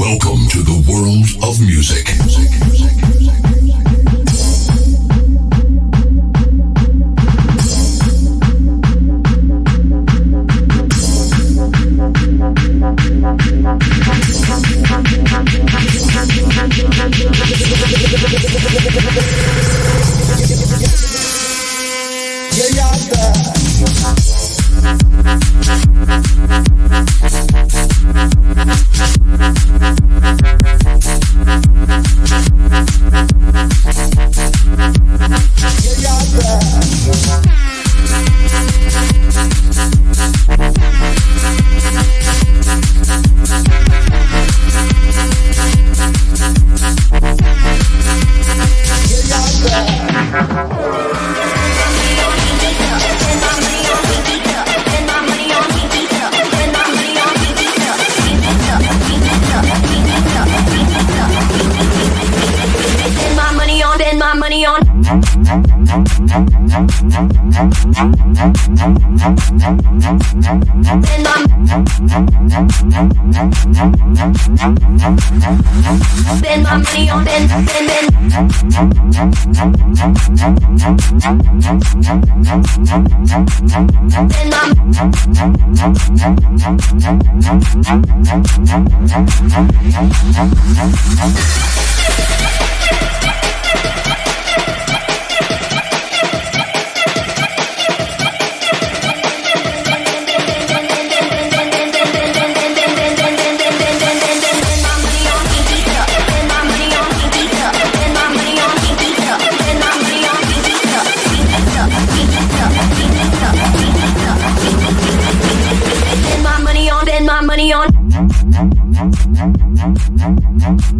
Welcome to the world of music. When my money on. Spend my, spend my money on. Spend, spend, spend. Spend my Mm-hmm.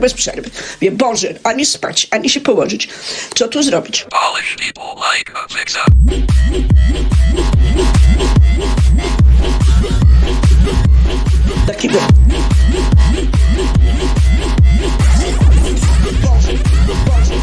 bez przerwy. Wie, Boże, ani spać, ani się położyć. Co tu zrobić? Polish people like a fixer. Takiego. Boże, Boże.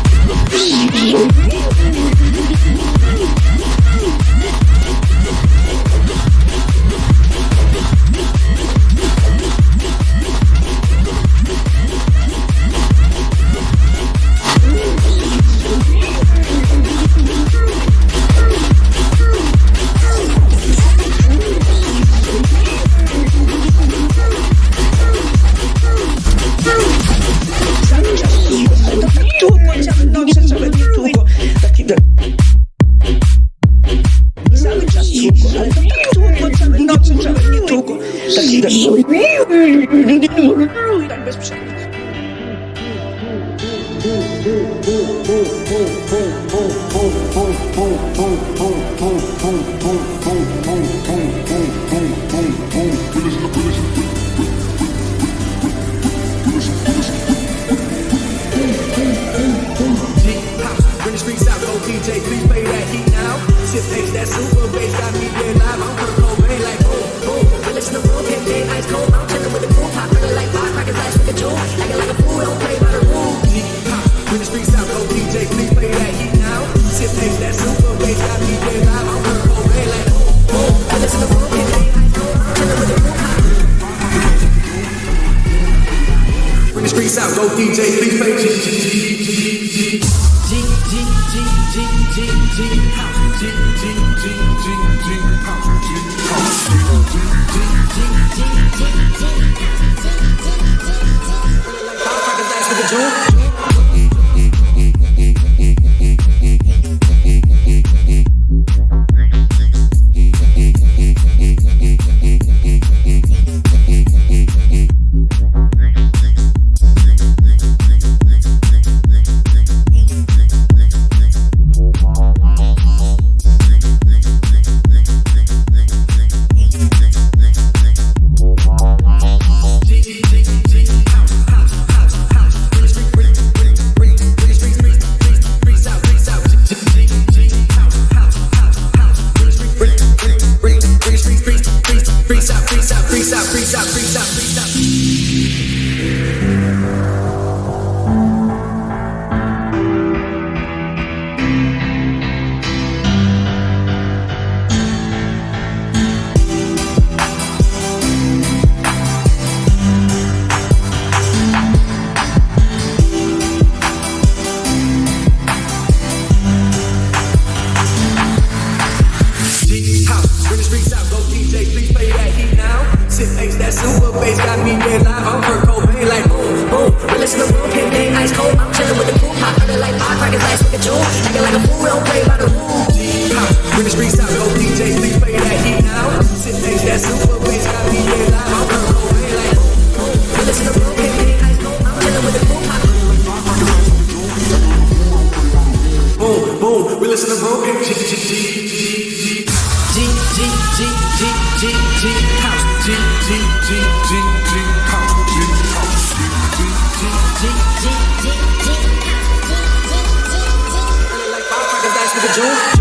June.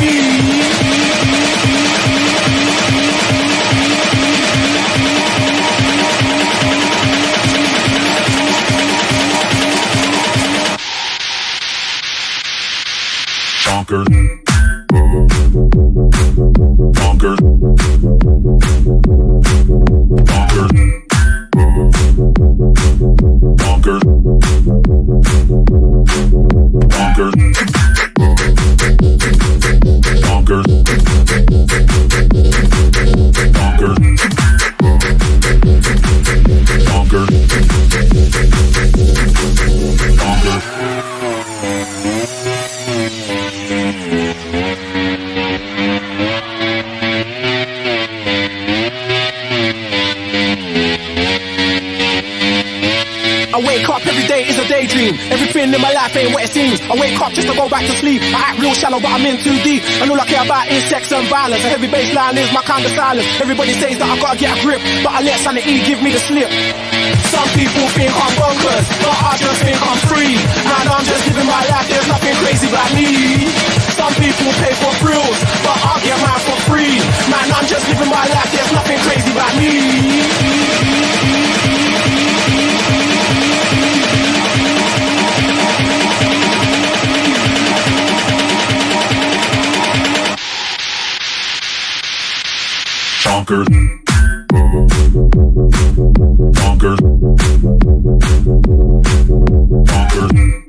me. But I'm in too deep. And all I care about is sex and violence. A heavy bassline is my kind of silence. Everybody says that I gotta get a grip, but I let sanity give me the slip. Some people think I'm bonkers, but I just think I'm free. And I'm just living my life, there's nothing crazy about me. Some people pay for thrills, but I get mine for free. Man, I'm just living my life, there's nothing crazy about me. Bonkers. Bonkers. Bonkers.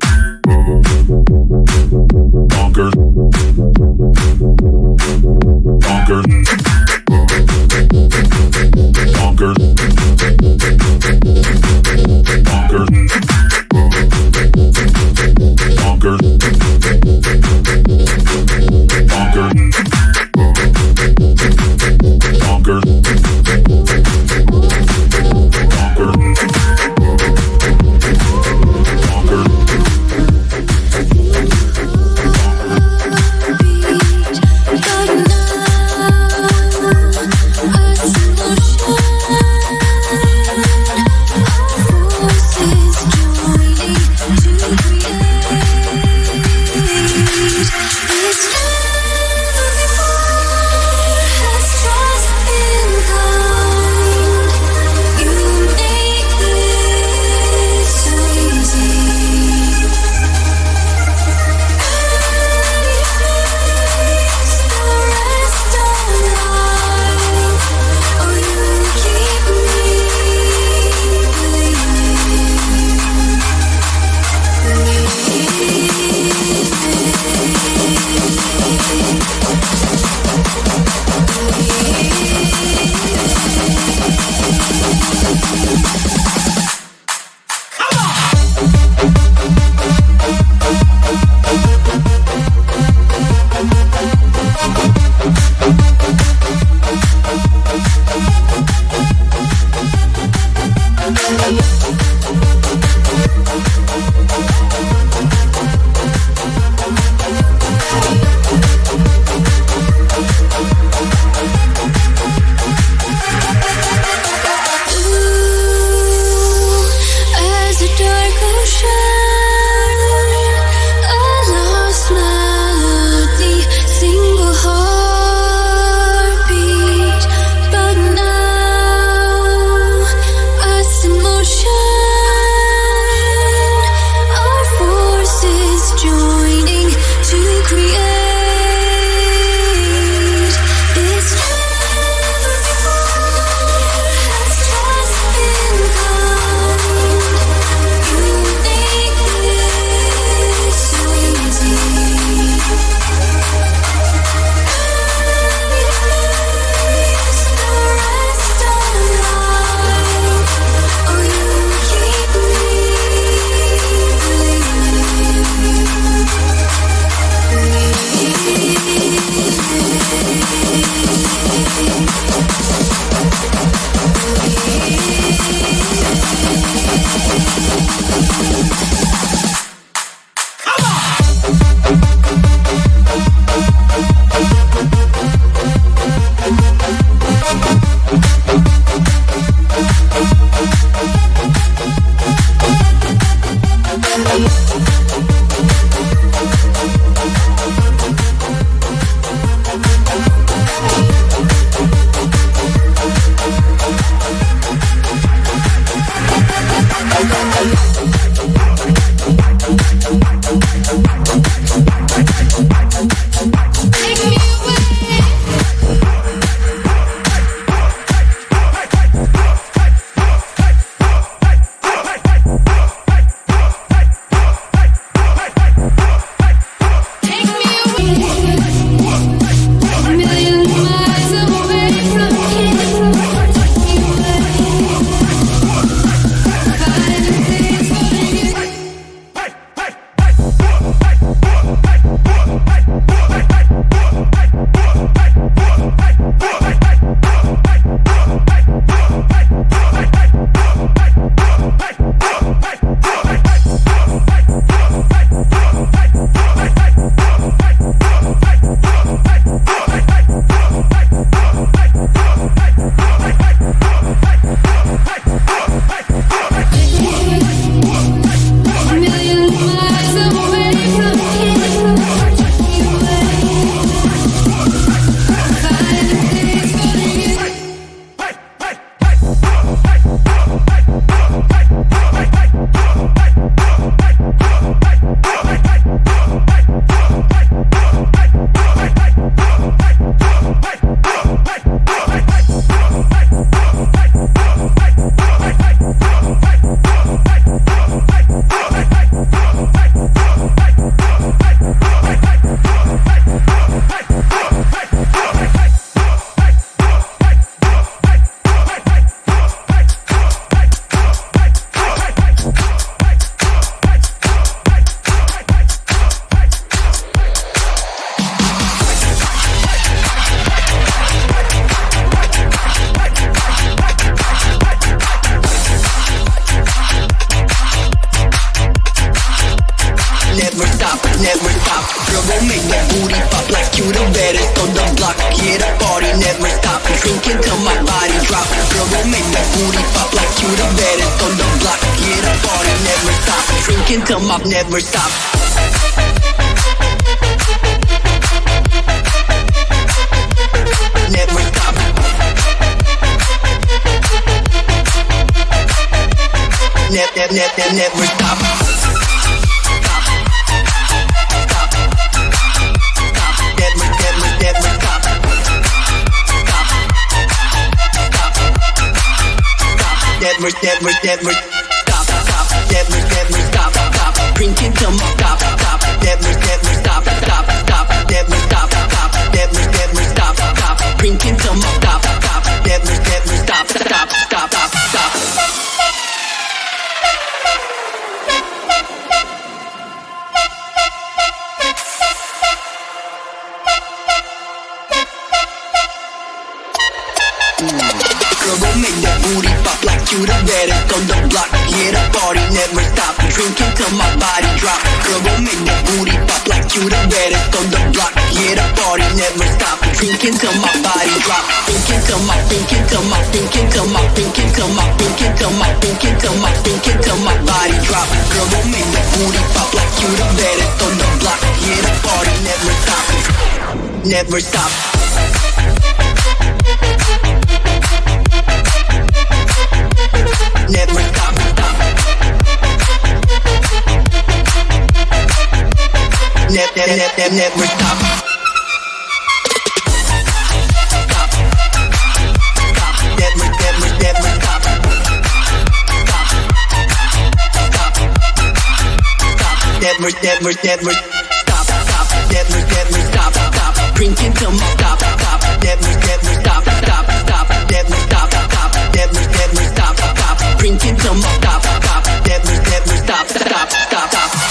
Never, never, never, stop. Never, stop. Stop. Never, never, stop. Stop. Drinking stop. Stop. Never, never stop. Stop. Stop. Never stop. Stop. Never, never stop. Stop. Drinking till my stop. Stop. Never, never. Stop. Stop. Stop. You the baddest on the block. Yeah, the party never stop. Drinking till my body drop. Girl, will make that booty pop like you the baddest on the block. Yeah, the party never stop. Drinking till my body drop. Thinking till my, thinking till my, thinking till my, thinking till my, thinking till my, thinking till my, thinking till my body drop. Girl, will make that booty pop like you the baddest on the block. Yeah, the party never stop. Never stop. Never stop, stop. Never, never, never, stop. Never, never, never stop. Stop. Never, never, stop. Stop. Drinking till stop. Stop. Never, never stop. Stop. Stop. Never stop. Stop. Never, never Drinking till my. Stop. Never, never stop. Stop. Stop. Stop.